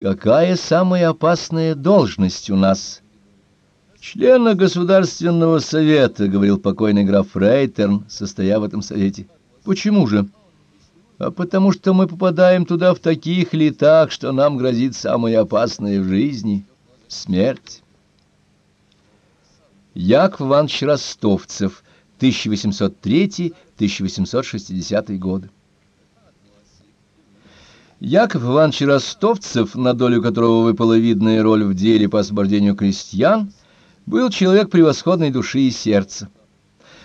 Какая самая опасная должность у нас? Члена Государственного совета, говорил покойный граф Рейтерн, состоя в этом совете. Почему же? А потому что мы попадаем туда в таких летах, что нам грозит самое опасное в жизни — смерть. Яков Иванович Ростовцев, 1803-1860 годы. Яков Иванович Ростовцев, на долю которого выпала видная роль в деле по освобождению крестьян, был человек превосходной души и сердца.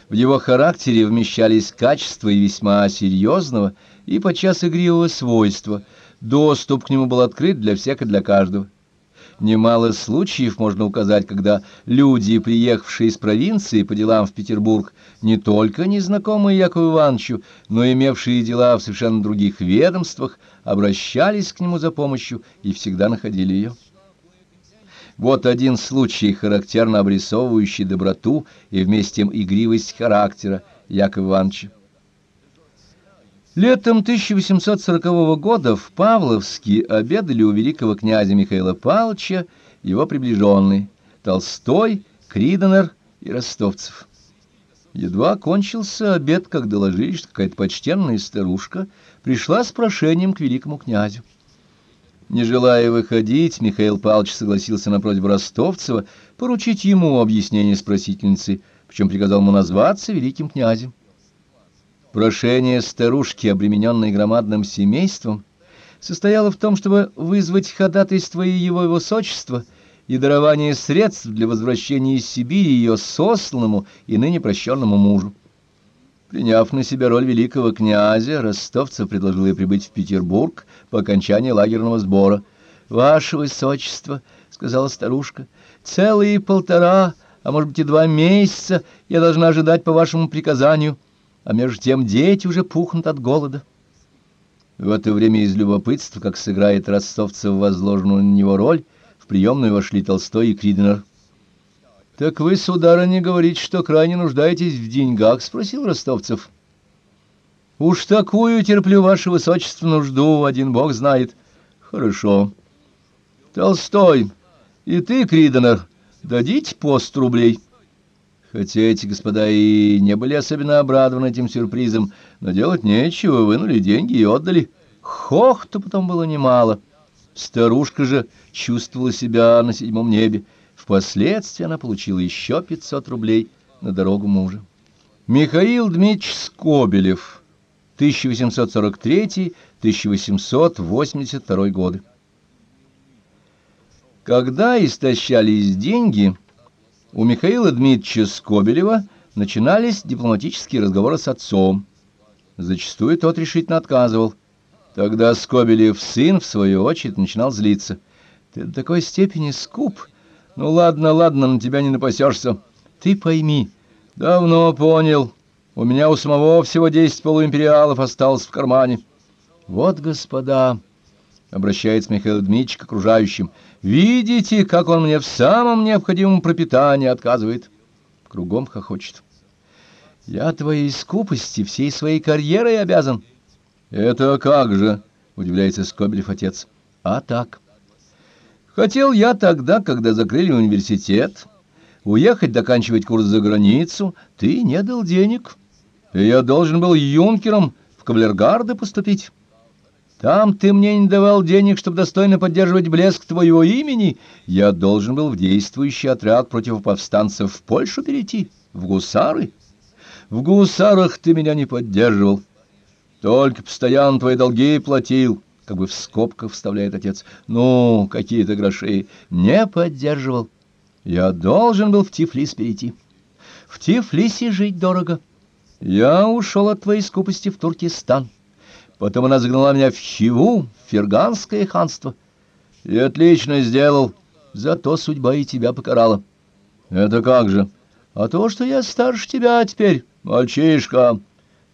В его характере вмещались качества и весьма серьезного, и подчас игривого свойства. Доступ к нему был открыт для всех и для каждого. Немало случаев можно указать, когда люди, приехавшие из провинции по делам в Петербург, не только незнакомые Якову Ивановичу, но имевшие дела в совершенно других ведомствах, обращались к нему за помощью и всегда находили ее. Вот один случай, характерно обрисовывающий доброту и вместе игривость характера Якова Ивановича. Летом 1840 года в Павловске обедали у великого князя Михаила Павловича его приближенные Толстой, Криденер и Ростовцев. Едва кончился обед, как доложили, что какая-то почтенная старушка пришла с прошением к великому князю. Не желая выходить, Михаил Павлович согласился на просьбу Ростовцева поручить ему объяснение спросительницы, причем приказал ему назваться великим князем. Прошение старушки, обремененной громадным семейством, состояло в том, чтобы вызвать ходатайство его высочества и дарование средств для возвращения из Сибири ее сосланному и ныне прощенному мужу. Приняв на себя роль великого князя, Ростовцев предложил ей прибыть в Петербург по окончании лагерного сбора. «Ваше высочество», — сказала старушка, — «целые полтора, а может быть и два месяца я должна ожидать по вашему приказанию» а между тем дети уже пухнут от голода. В это время из любопытства, как сыграет ростовцев возложенную на него роль, в приемную вошли Толстой и Криденер. — Так вы, сударыня, говорите, что крайне нуждаетесь в деньгах? — спросил Ростовцев. — Уж такую терплю, ваше высочество, нужду, один бог знает. — Хорошо. — Толстой, и ты, Криденер, дадите пост рублей? — Хотя эти господа и не были особенно обрадованы этим сюрпризом, но делать нечего, вынули деньги и отдали. Хох-то потом было немало. Старушка же чувствовала себя на седьмом небе. Впоследствии она получила еще 500 рублей на дорогу мужа. Михаил Дмитриевич Скобелев, 1843-1882 годы. Когда истощались деньги... У Михаила Дмитриевича Скобелева начинались дипломатические разговоры с отцом. Зачастую тот решительно отказывал. Тогда Скобелев сын, в свою очередь, начинал злиться. «Ты до такой степени скуп? Ну ладно, ладно, на тебя не напасешься. Ты пойми, давно понял. У меня у самого всего десять полуимпериалов осталось в кармане. Вот, господа...» обращается Михаил Дмитриевич к окружающим. «Видите, как он мне в самом необходимом пропитании отказывает?» Кругом хохочет. «Я твоей скупости всей своей карьерой обязан». «Это как же?» — удивляется Скобелев отец. «А так. Хотел я тогда, когда закрыли университет, уехать доканчивать курс за границу, ты не дал денег, и я должен был юнкером в кавалергарды поступить». Там ты мне не давал денег, чтобы достойно поддерживать блеск твоего имени. Я должен был в действующий отряд против повстанцев в Польшу перейти, в гусары. В гусарах ты меня не поддерживал. Только постоянно твои долги платил, как бы в скобках вставляет отец. Ну, какие-то гроши. Не поддерживал. Я должен был в Тифлис перейти. В Тифлисе жить дорого. Я ушел от твоей скупости в Туркестан. Потом она загнала меня в Хиву, в Ферганское ханство. И отлично сделал. Зато судьба и тебя покарала. Это как же? А то, что я старше тебя теперь, мальчишка.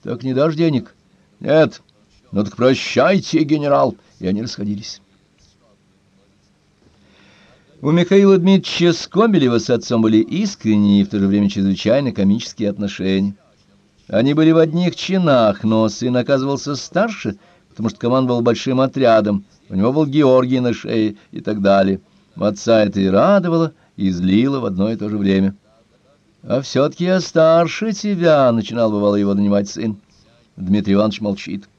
Так не дашь денег? Нет. Ну так прощайте, генерал. И они расходились. У Михаила Дмитриевича Скобелева с отцом были искренние и в то же время чрезвычайно комические отношения. Они были в одних чинах, но сын оказывался старше, потому что командовал большим отрядом у него был Георгий на шее и так далее. Отца это и радовало, и злило в одно и то же время. «А все-таки я старше тебя», — начинал, бывало, его донимать сын. Дмитрий Иванович молчит.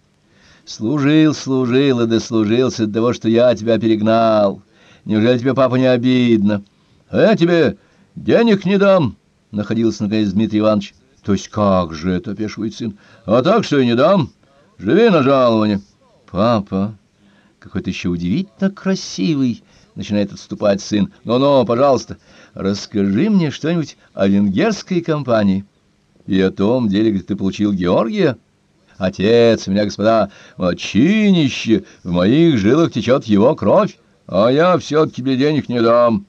«Служил, служил и дослужился до того, что я тебя перегнал. Неужели тебе, папа, не обидно?» «А я тебе денег не дам», — находился, наконец, Дмитрий Иванович. «То есть как же это?» — опешивает сын. «А так, что и не дам. Живи на жалование». «Папа, какой ты еще удивительно красивый!» — начинает отступать сын. «Ну-ну, пожалуйста, расскажи мне что-нибудь о венгерской компании и о том деле, где ты получил Георгия. Отец, у меня, господа, мочинище, в моих жилах течет его кровь, а я все-таки тебе денег не дам».